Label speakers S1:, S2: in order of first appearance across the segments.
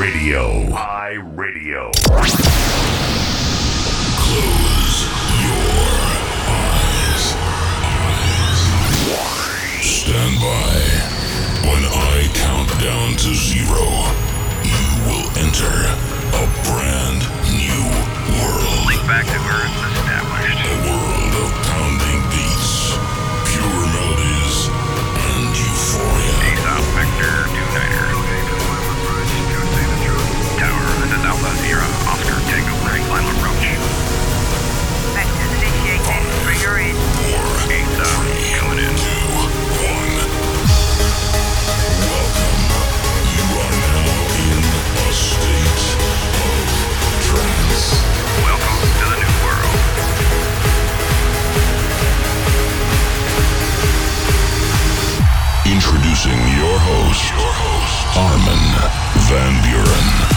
S1: Radio. iRadio.
S2: Close your eyes. Stand by. When I count down to zero, you will enter a brand new world.
S3: Link back to Earth established.
S2: A world of pounding beats, pure melodies, and euphoria.
S3: Ace out Vector 2 Sierra. Oscar Tango 3 Lima Roach.
S4: Vectors initiated. Trigger in.
S2: Four,
S3: coming in.
S2: two, one. Welcome. You are now in a state of trance.
S3: Welcome to the new world.
S2: Introducing your host, your host, Armin Van
S5: Buuren.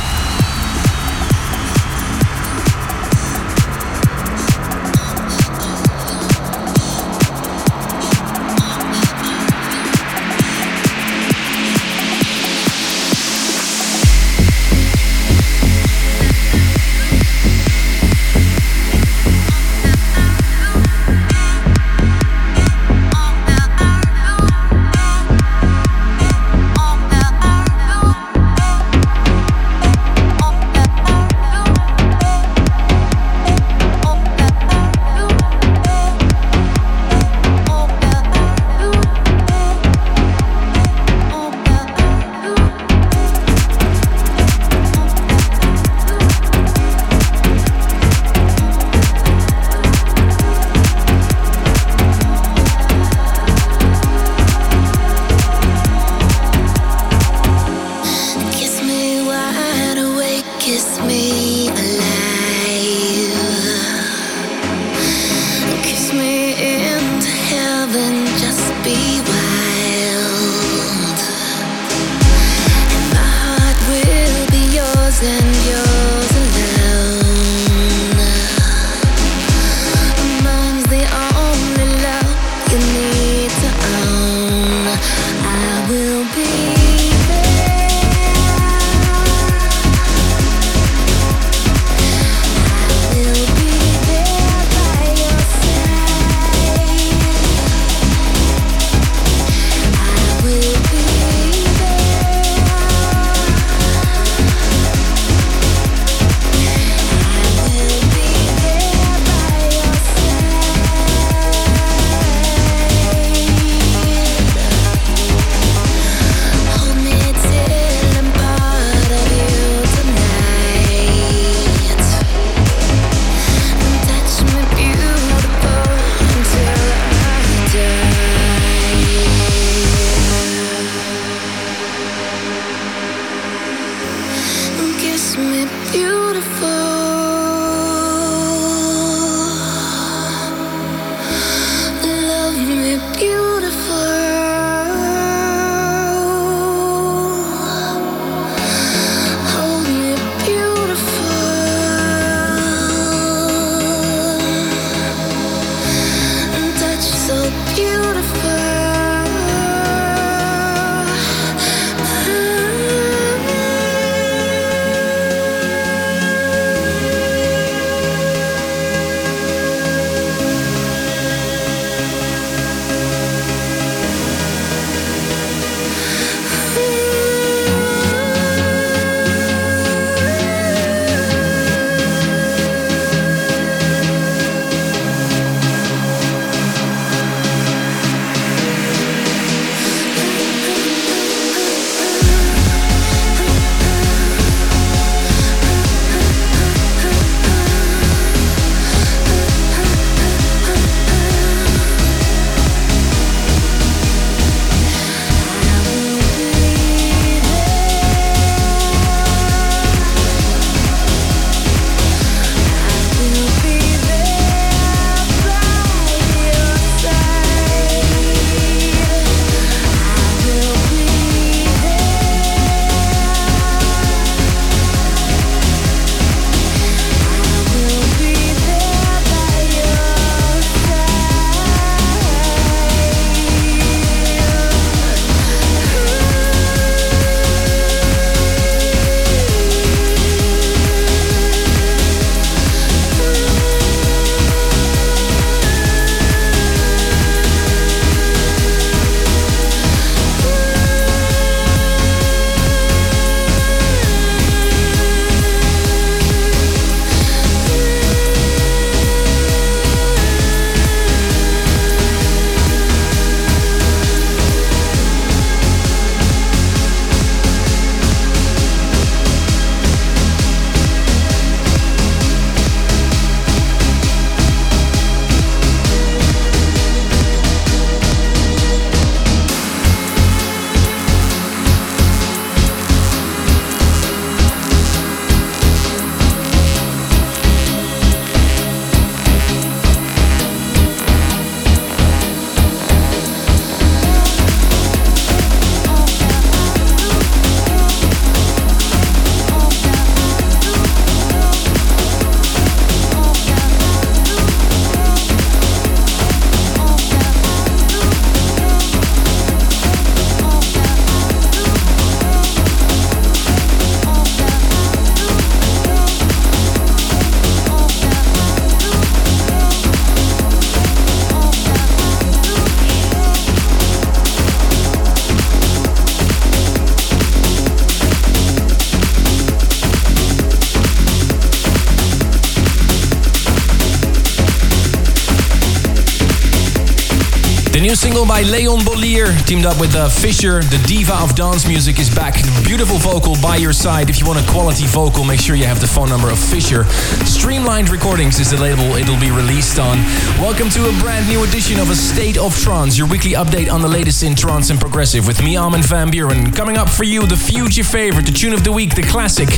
S5: Single by Leon Bolier, teamed up with uh, Fisher, the diva of dance music, is back. Beautiful vocal by your side. If you want a quality vocal, make sure you have the phone number of Fisher. Streamlined Recordings is the label it'll be released on. Welcome to a brand new edition of A State of Trance, your weekly update on the latest in trance and progressive with me, Armin van Buuren. Coming up for you, the future favorite, the tune of the week, the classic,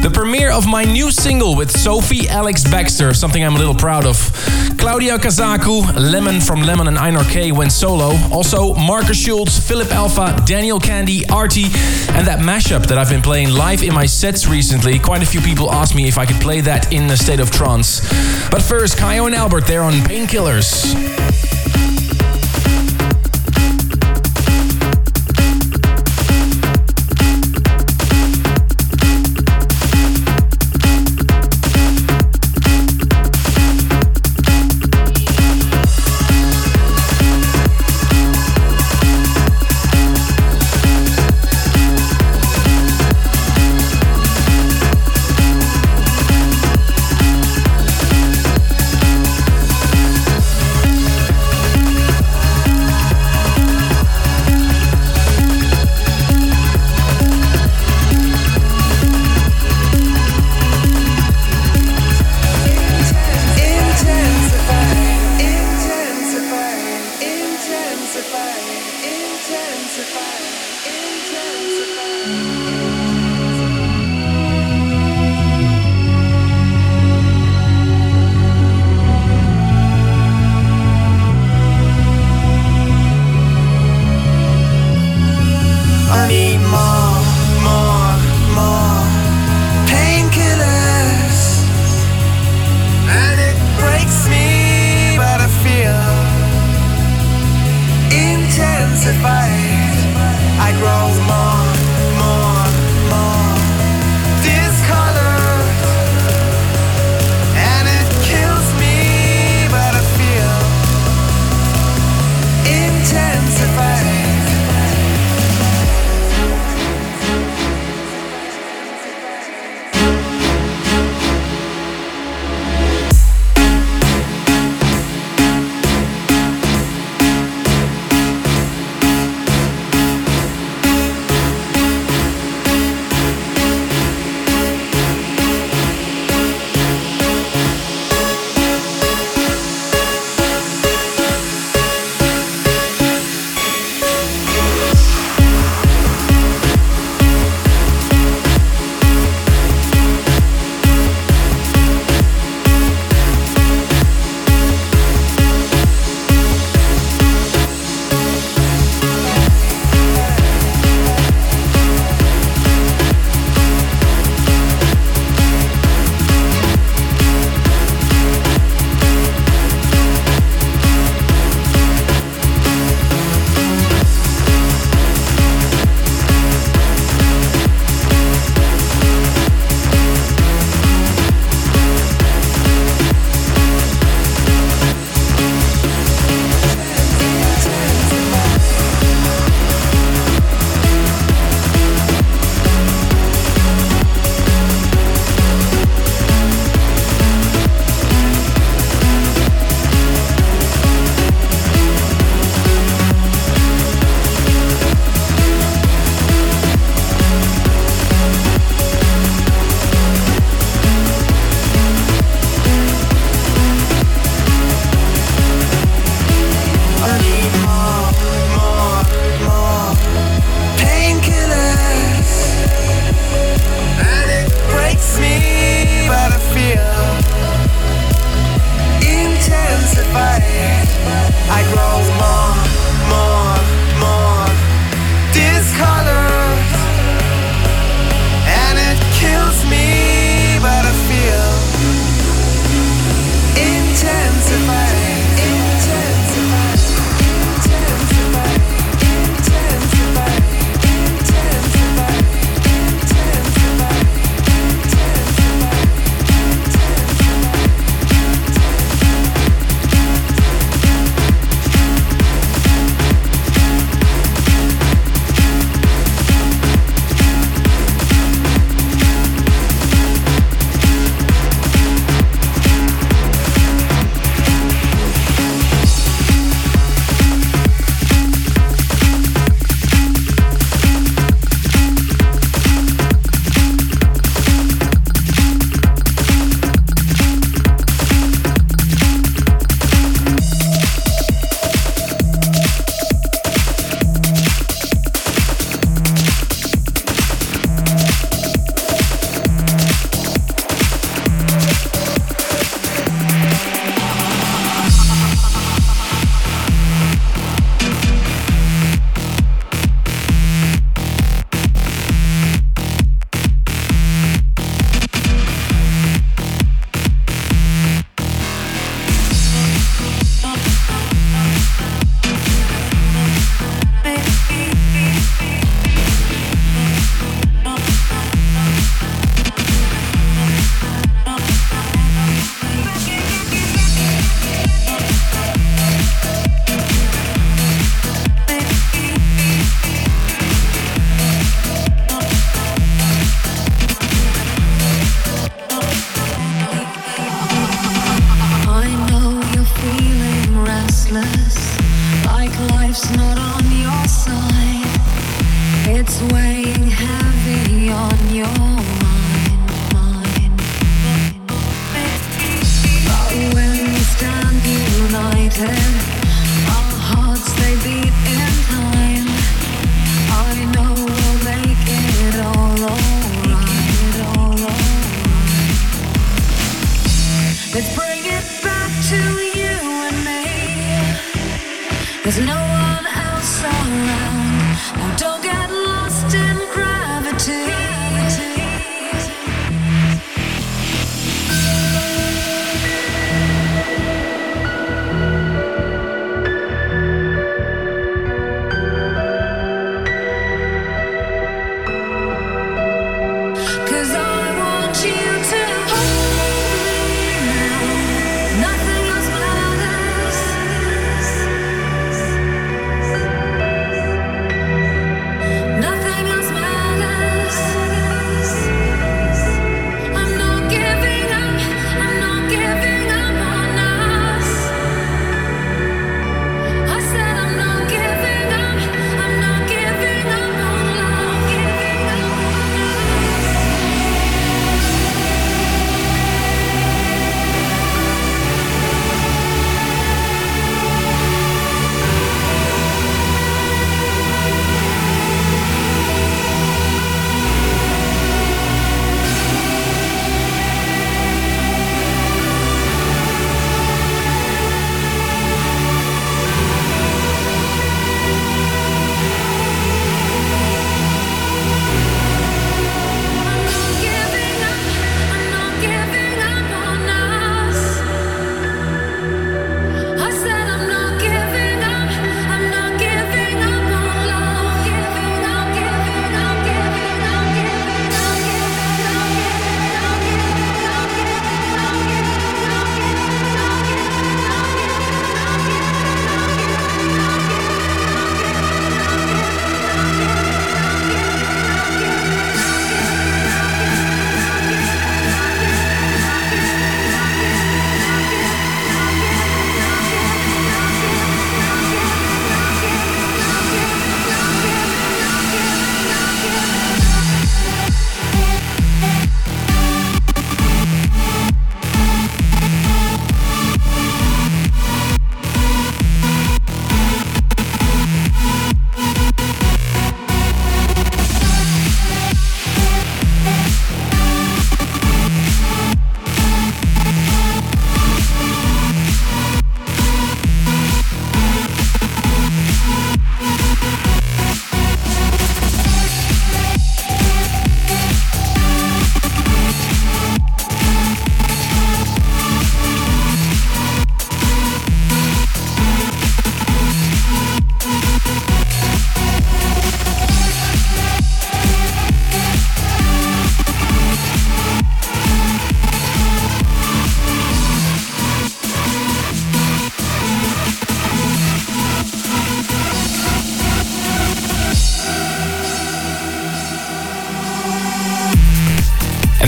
S5: the premiere of my new single with Sophie Ellis-Bextor, something I'm a little proud of. Claudia Cazacu, Lemon from Lemon and Einar K went solo. Also, Markus Schulz, Philip Alpha, Daniel Kandi, Arty, and that mashup that I've been playing live in my sets recently. Quite a few people asked me if I could play that in a state of trance. But first, Kyau and Albert there on Painkillers.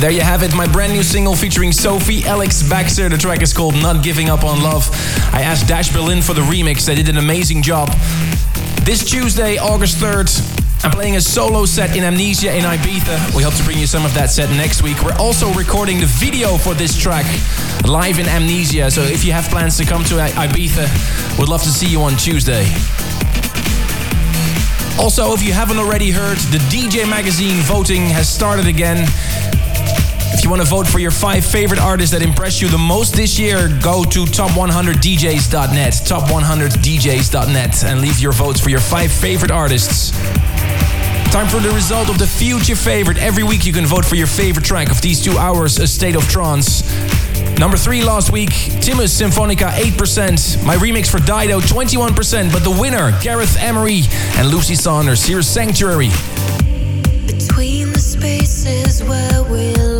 S6: There you have it, my brand new single featuring Sophie Ellis-Bextor. The track is called Not Giving Up on Love. I asked Dash Berlin for the remix, they did an amazing job. This Tuesday, August 3rd, I'm playing a solo set in Amnesia in Ibiza. We hope to bring you some of that set next week. We're also recording the video for this track live in Amnesia. So if you have plans to come to Ibiza, we'd love to see you on Tuesday. Also, if you haven't already heard, the DJ Magazine voting has started again. You want to vote for your five favorite artists that impressed you the most this year, go to top100djs.net, top100djs.net, and leave your votes for your five favorite artists. Time for the result of the future favorite. Every week you can vote for your favorite track of these two hours, A State of Trance. Number three last week, Timus Symphonica 8%. My remix for Dido 21%, but the winner, Gareth Emery and Lucy Saunders. Here's Sanctuary.
S2: Between the spaces where we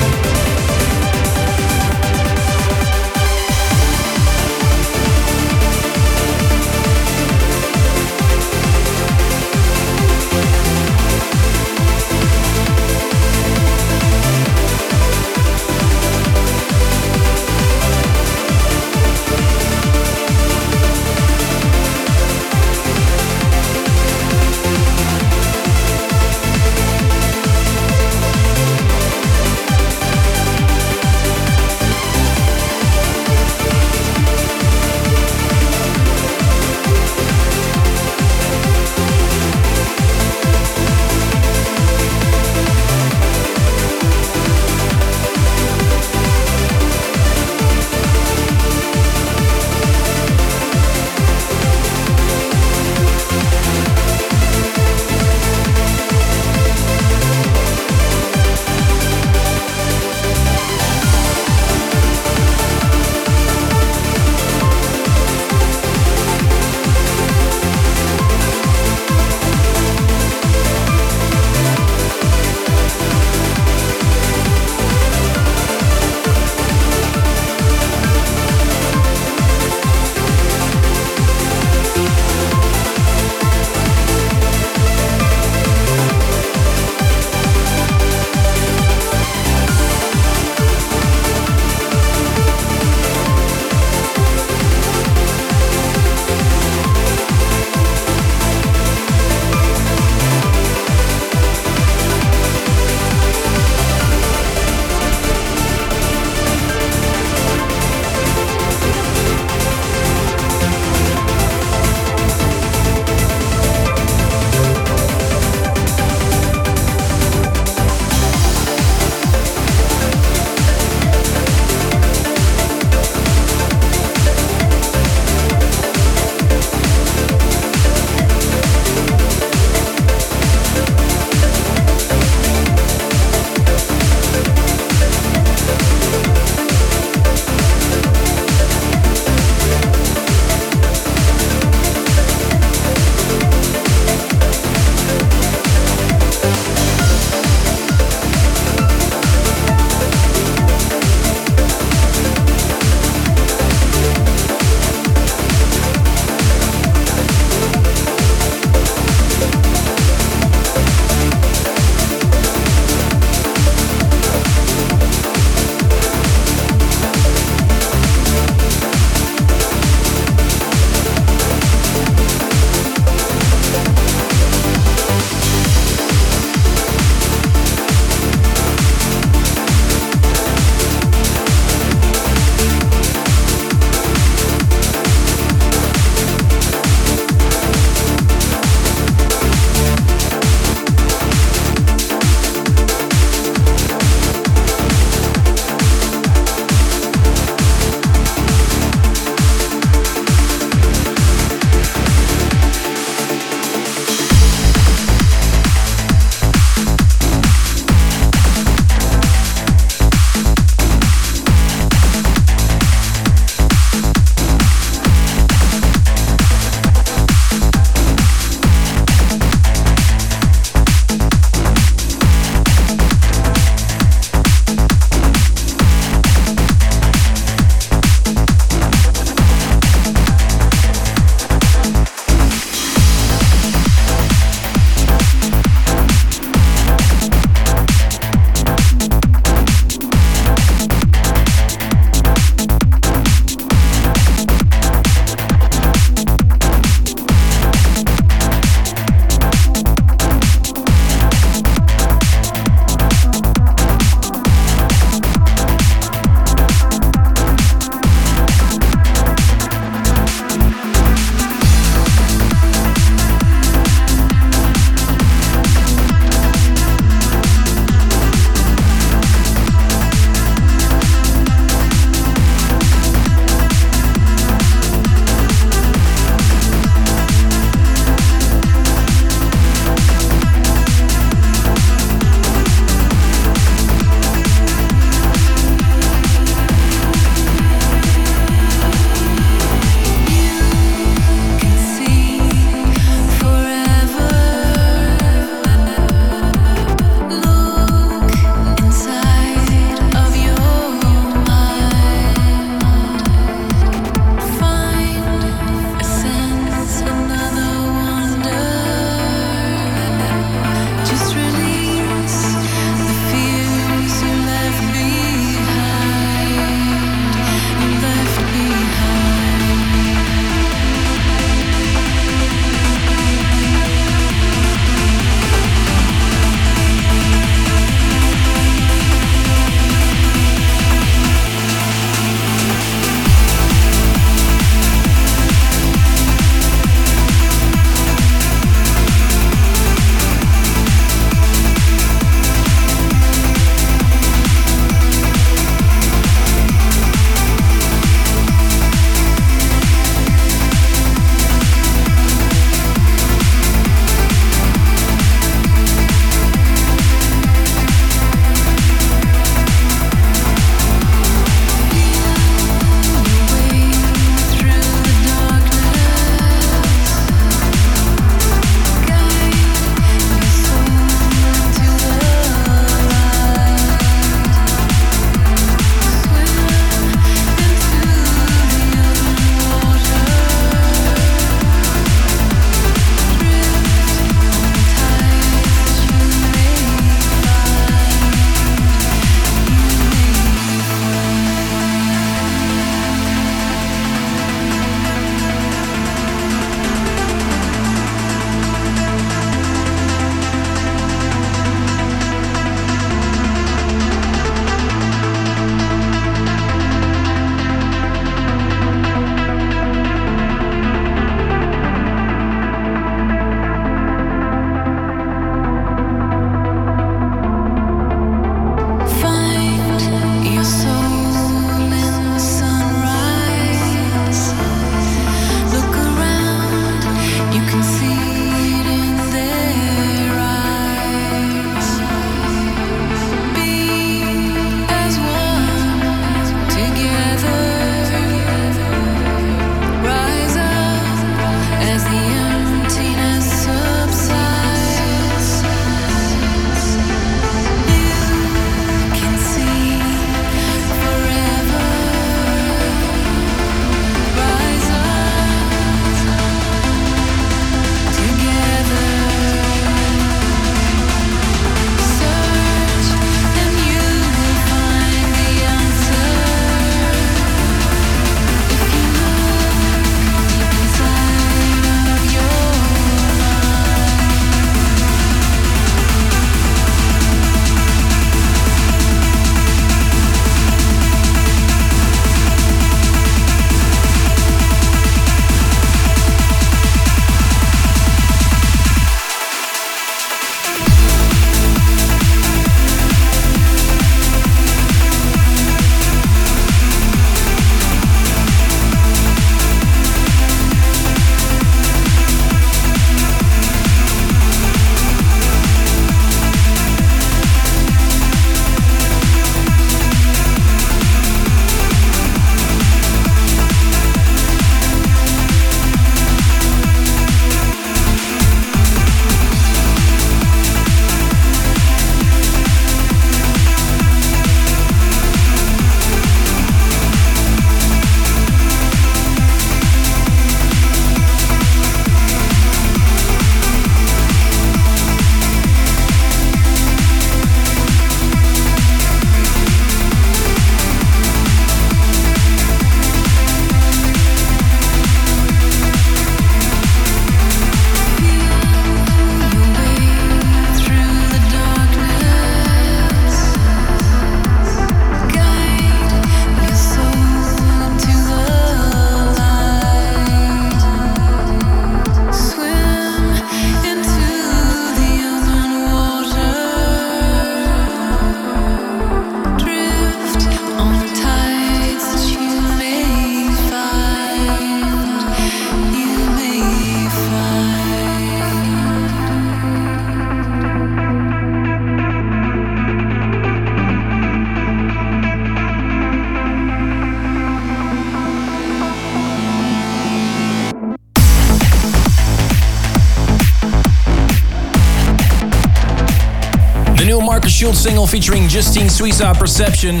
S6: Schulz single featuring Justine Suissa Perception.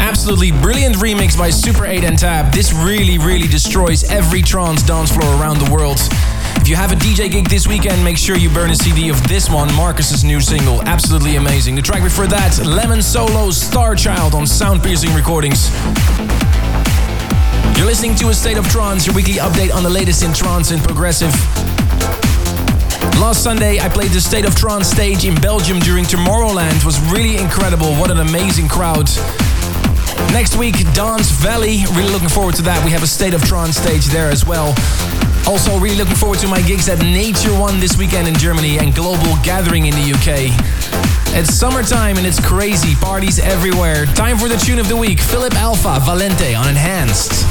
S6: Absolutely brilliant remix by Super 8 and Tab. This really, really destroys every trance dance floor around the world. If you have a DJ gig this weekend, make sure you burn a CD of this one, Markus's new single. Absolutely amazing. The track before that, Lemon Solo's Star Child on Sound Piercing Recordings. You're listening to A State of Trance, your weekly update on the latest in trance and progressive. Last Sunday, I played the State of Trance stage in Belgium during Tomorrowland. It was really incredible. What an amazing crowd. Next week, Dance Valley. Really looking forward to that. We have a State of Trance stage there as well. Also, really looking forward to my gigs at Nature One this weekend in Germany and Global Gathering in the UK. It's summertime and it's crazy. Parties everywhere. Time for the tune of the week. Philip Alpha, Valente on Enhanced.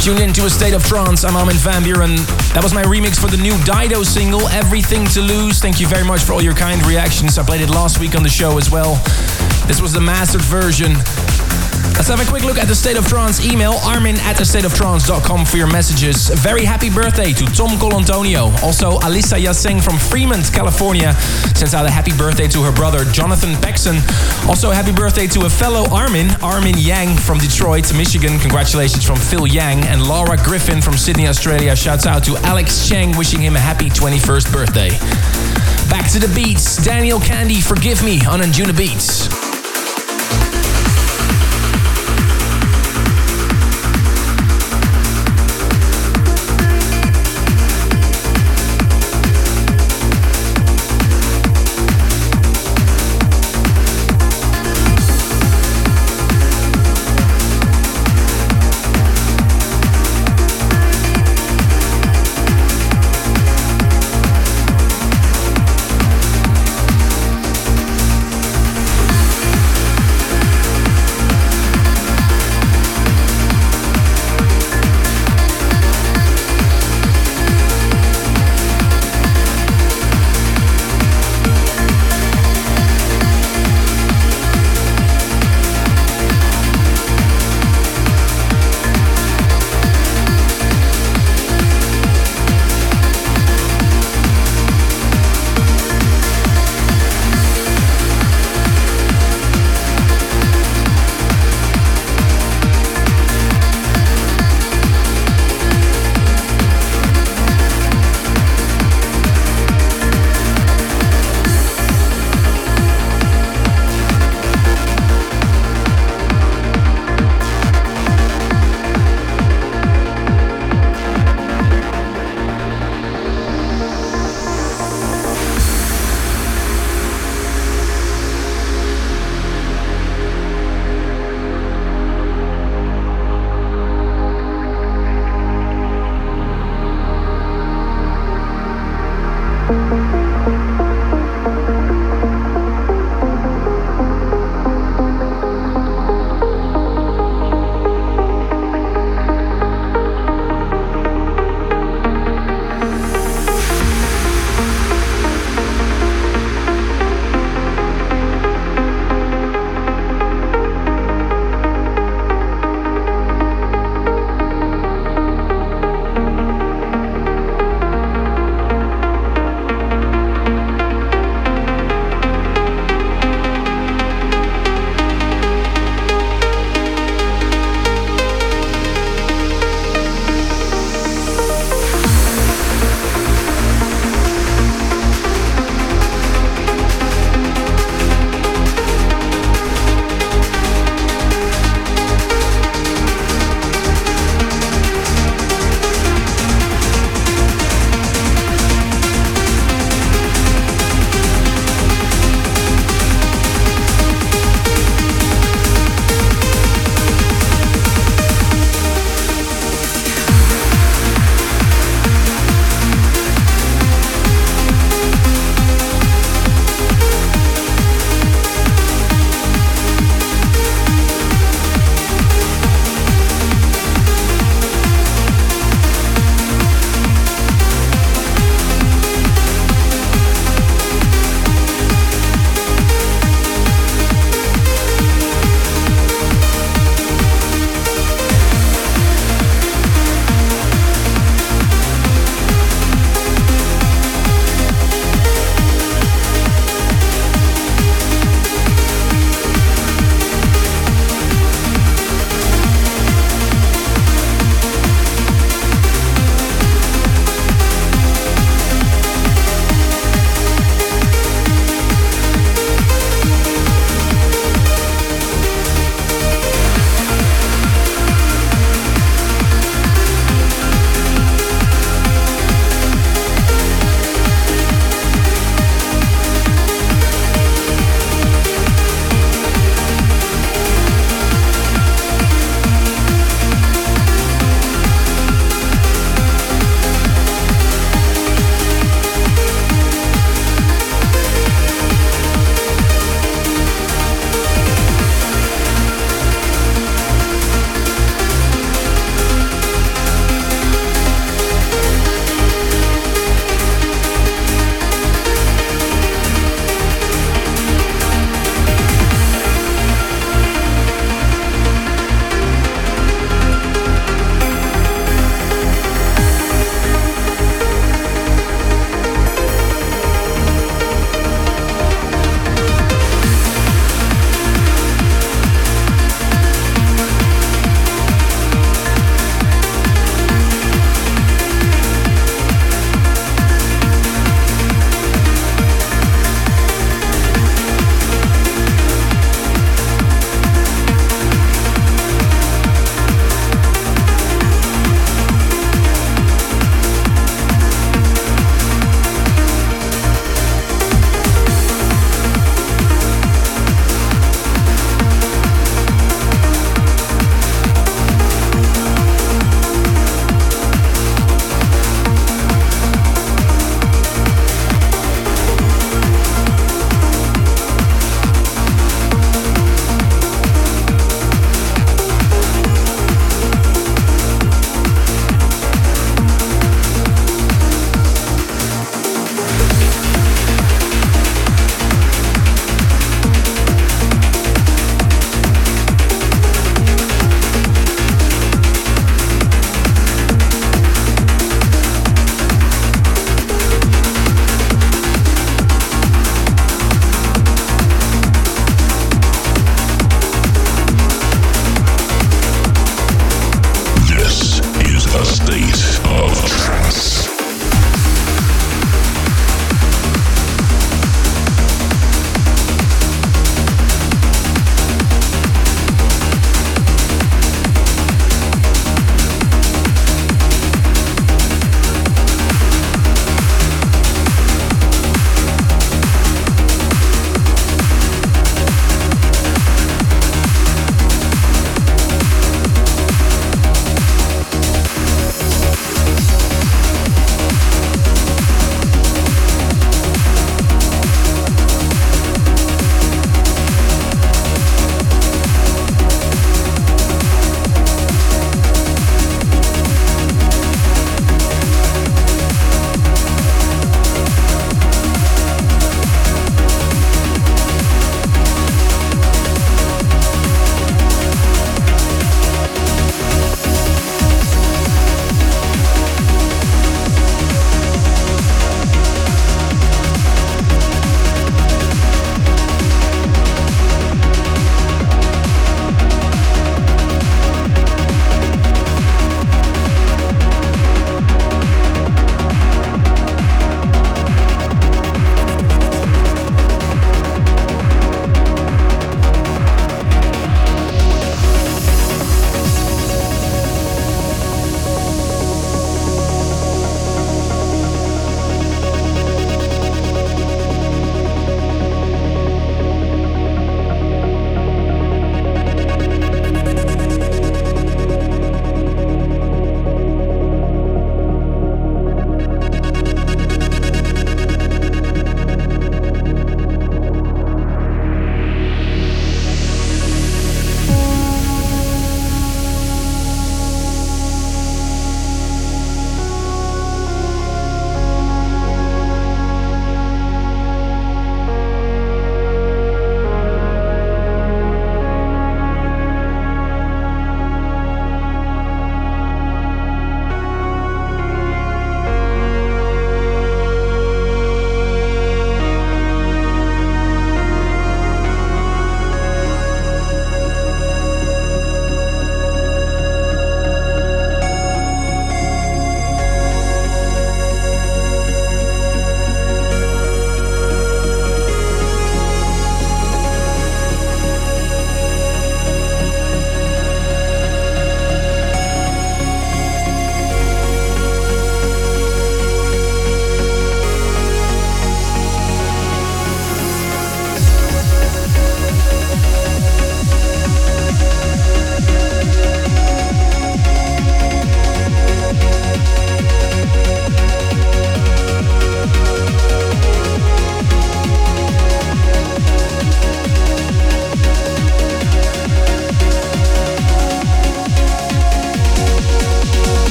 S6: Tuned into a state of trance. I'm Armin van Buuren. That was my remix for the new Dido single, Everything to Lose. Thank you very much for all your kind reactions. I played it last week on the show as well. This was the mastered version. Let's have a quick look at the State of Trance email. Armin at thestateoftrance.com for your messages. Very happy birthday to Tom Colantonio. Also, Alissa Yaseng from Fremont, California sends out a happy birthday to her brother Jonathan Paxson. Also, happy birthday to a fellow Armin, Armin Yang from Detroit, Michigan. Congratulations from Phil Yang. And Laura Griffin from Sydney, Australia. Shouts out to Alex Cheng, wishing him a happy 21st birthday. Back to the beats. Daniel Kandi, Forgive Me on Anjuna Beats.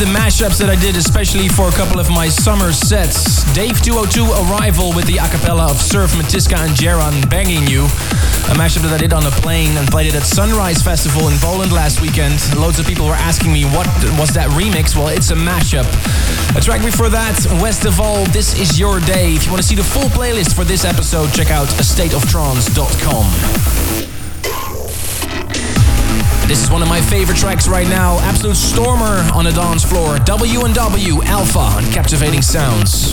S2: Of the
S6: mashups that I did, especially for a couple of my summer sets. Dave 202 Arrival with the acapella of Surf, Matiska, and Jaron Banging You. A mashup that I did on a plane and played it at Sunrise Festival in Poland last weekend. Loads of people were asking me what was that remix. Well, it's a mashup. A track before that, West of All, This Is Your Day. If you want to see the full playlist for this episode, check out astateoftrance.com. This is one of my favorite tracks right now. Absolute stormer on the dance floor. W and W Alpha on Captivating Sounds.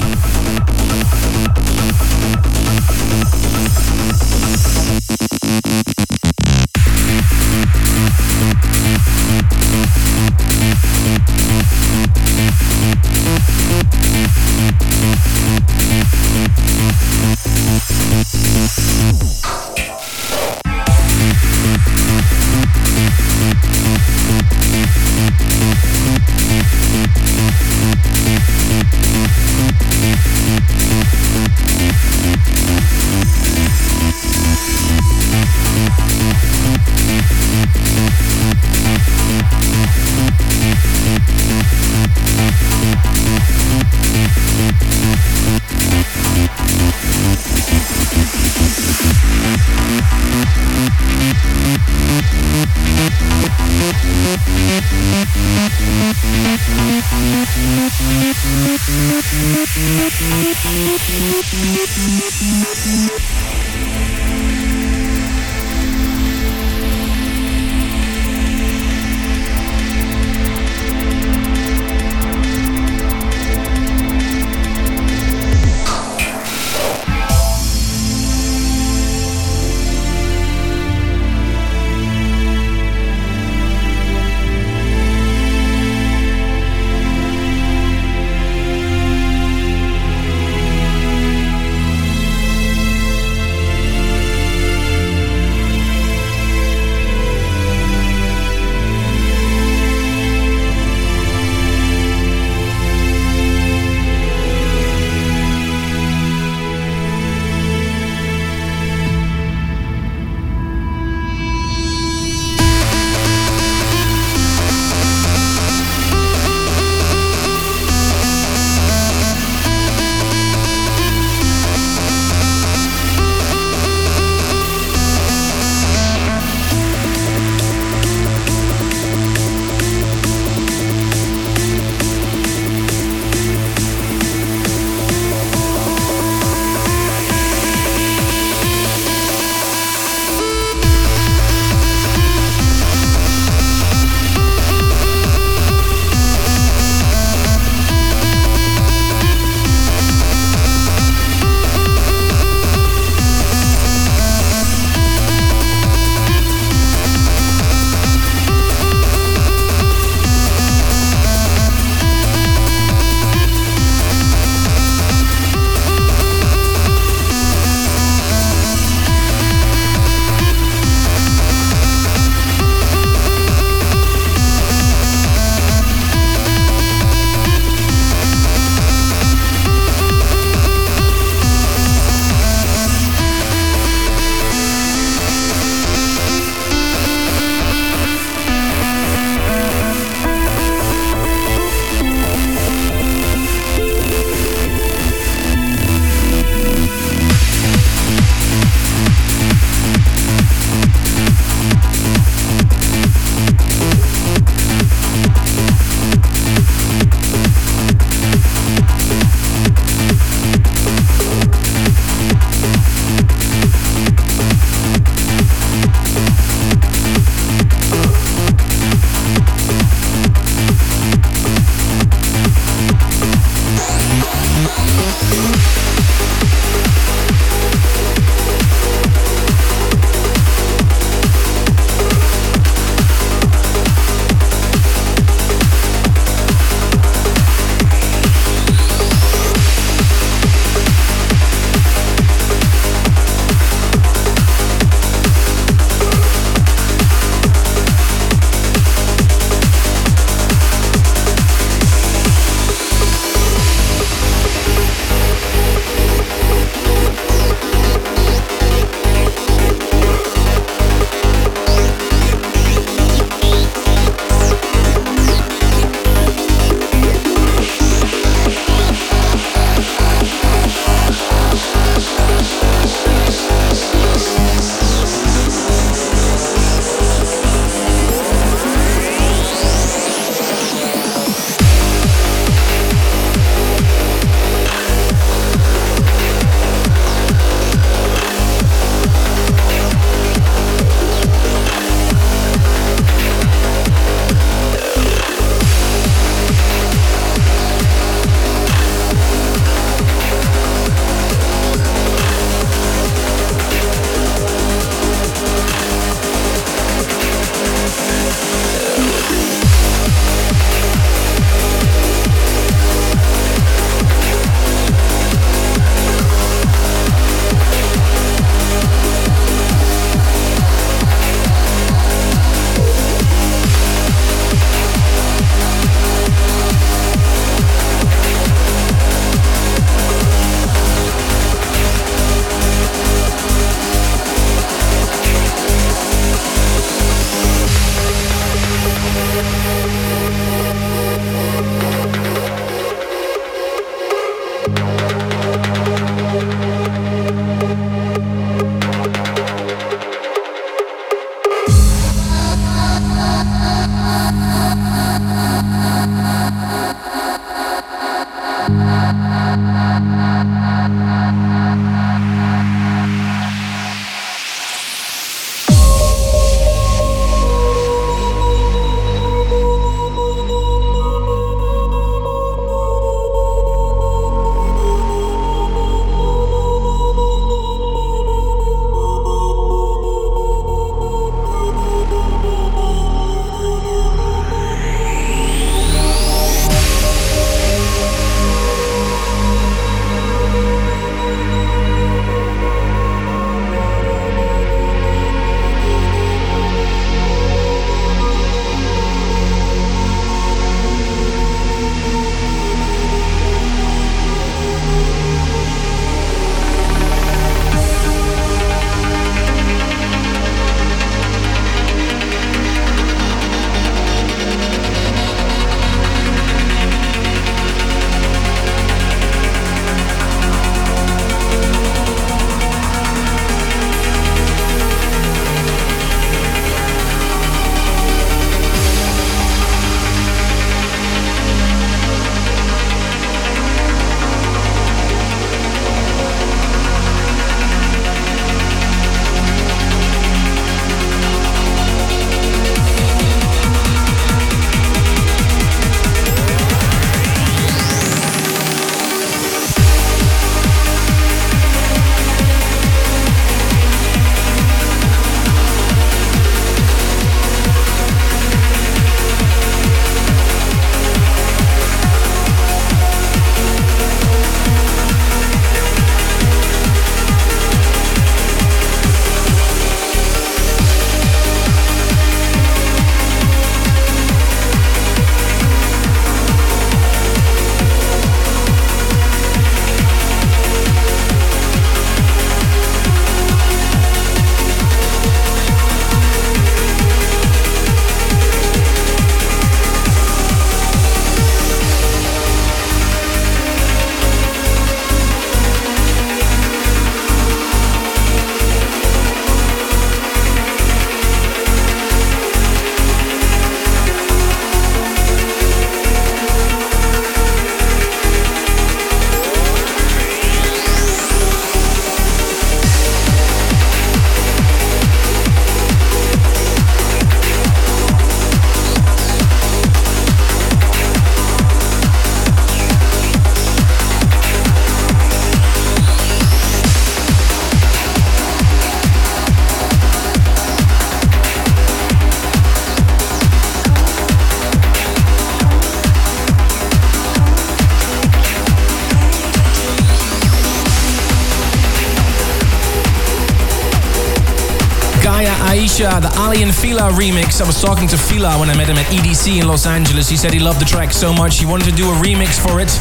S6: The Aly and Fila remix. I was talking to Fila when I met him at EDC in Los Angeles. He said he loved the track so much he wanted to do a remix for it.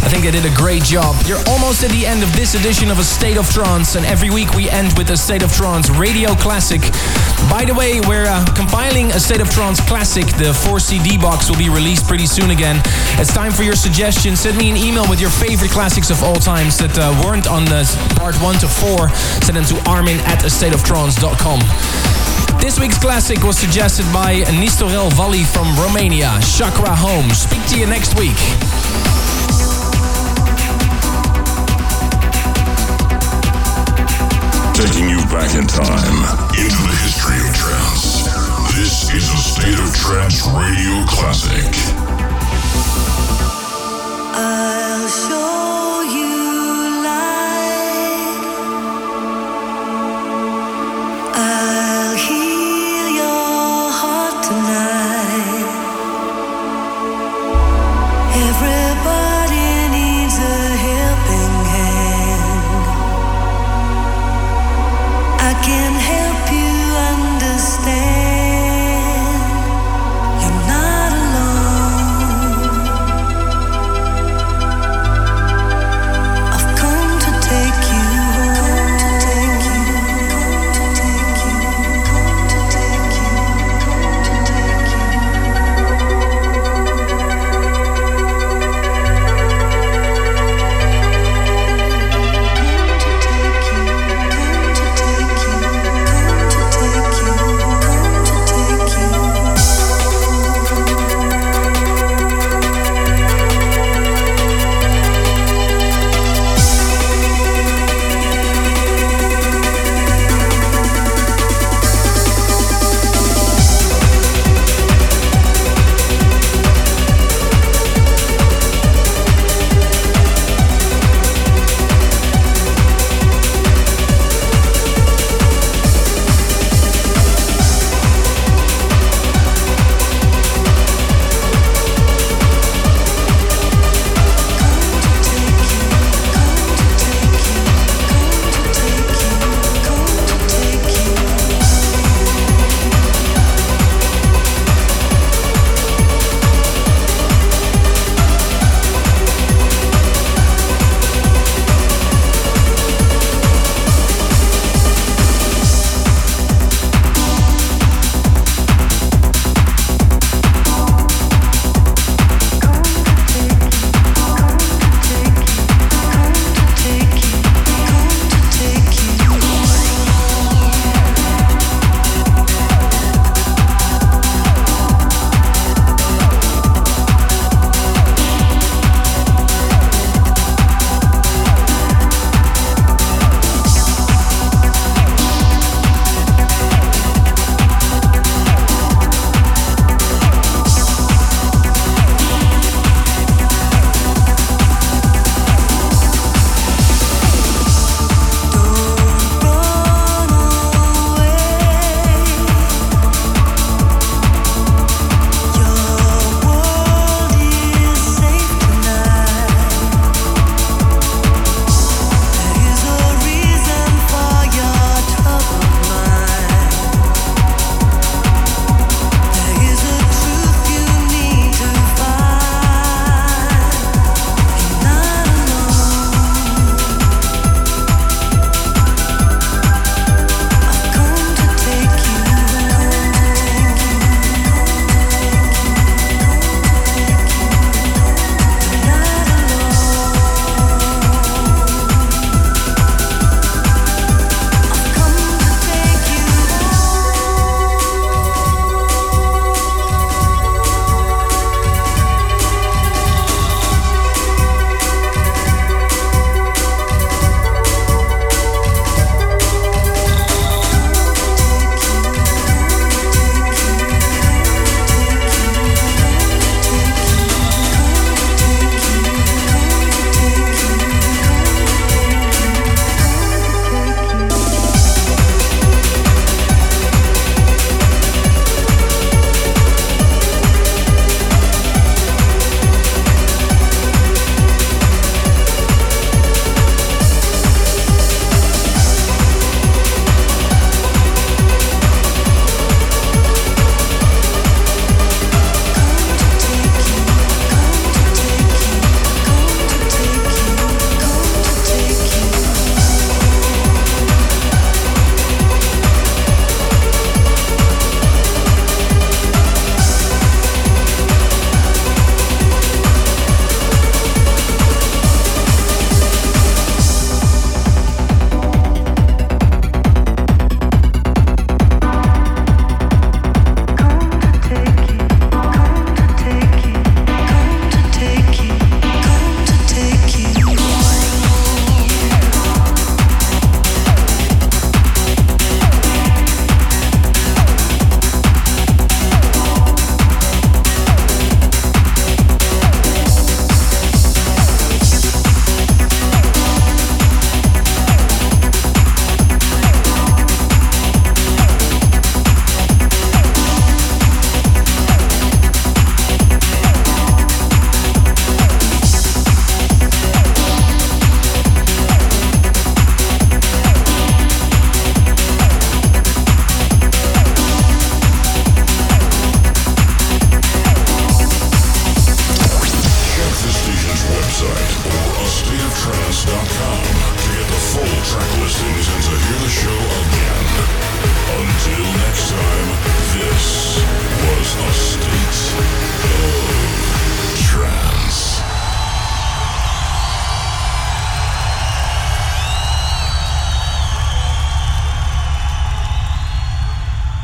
S6: I think they did a great job. You're almost at the end of this edition of A State of Trance, and every week we end with a State of Trance radio classic. By the way, we're uh, compiling a State of Trance classic. The 4 CD box will be released pretty soon again. It's time for your suggestions. Send me an email with your favorite classics of all times that uh, weren't on the part 1 to 4. Send them to armin at astateoftrance.com. This week's classic was suggested by Nistorel Valli from Romania, Chakra Home. Speak to you next week.
S7: Taking you back in time into the history of trance. This is a State of Trance radio classic.